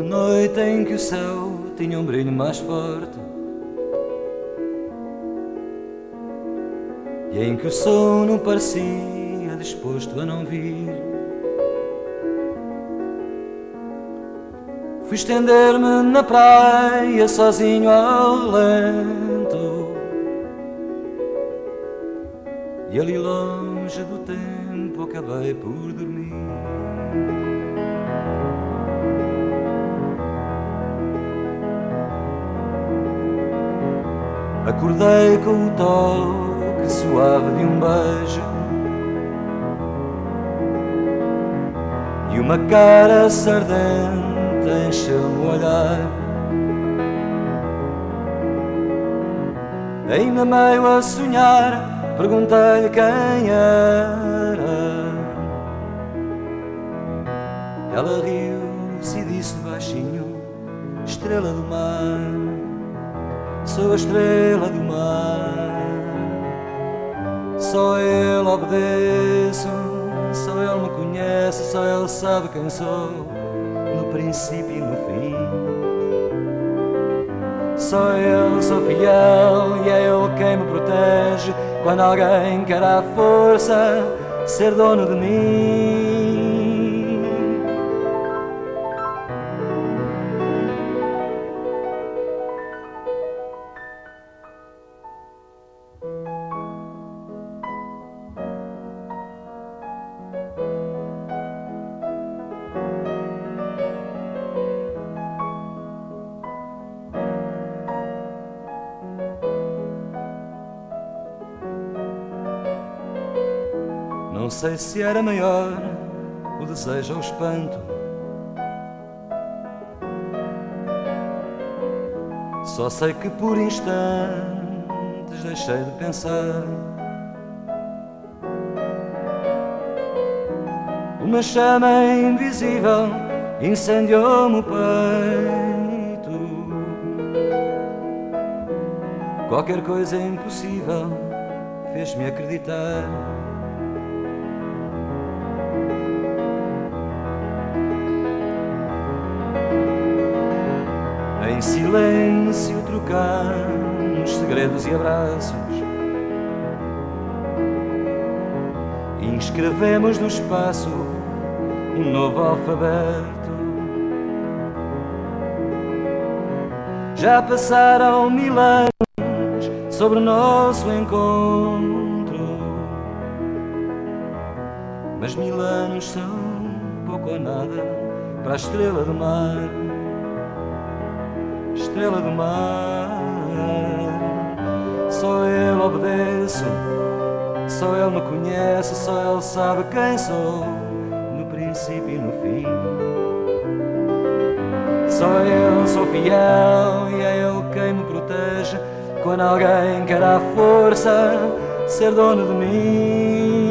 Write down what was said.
Numa noite em que o céu tinha um brilho mais forte. E em que o sono parecia disposto a não vir. Fui estender-me na praia sozinho ao lento. E ali longe do tempo acabei por dormir Acordei com o toque suave de um beijo E uma cara sardenta encheu-me o olhar. Ainda meio a sonhar, perguntei-lhe quem era. Ela riu-se e disse baixinho Estrela do mar sou a estrela do mar. Só ele obedeço, só ele me conhece, só ele sabe quem sou, no princípio e no fim. Só ele sou fiel e é ele quem me protege quando alguém quer à força ser dono de mim. Não sei se era maior o desejo ou o espanto. Só sei que por instantes deixei de pensar. Uma chama invisível incendiou-me o peito. Qualquer coisa impossível fez-me acreditar. Em silêncio trocamos segredos e abraços. Inscrevemos no espaço um novo alfabeto. Já passaram mil anos sobre o nosso encontro. Mas mil anos são pouco ou nada para a estrela do mar estrela do mar. Só ele obedeço, só ele me conhece, só ele sabe quem sou, no princípio e no fim. Só eu sou fiel e é ele quem me protege quando alguém quer à força ser dono de mim.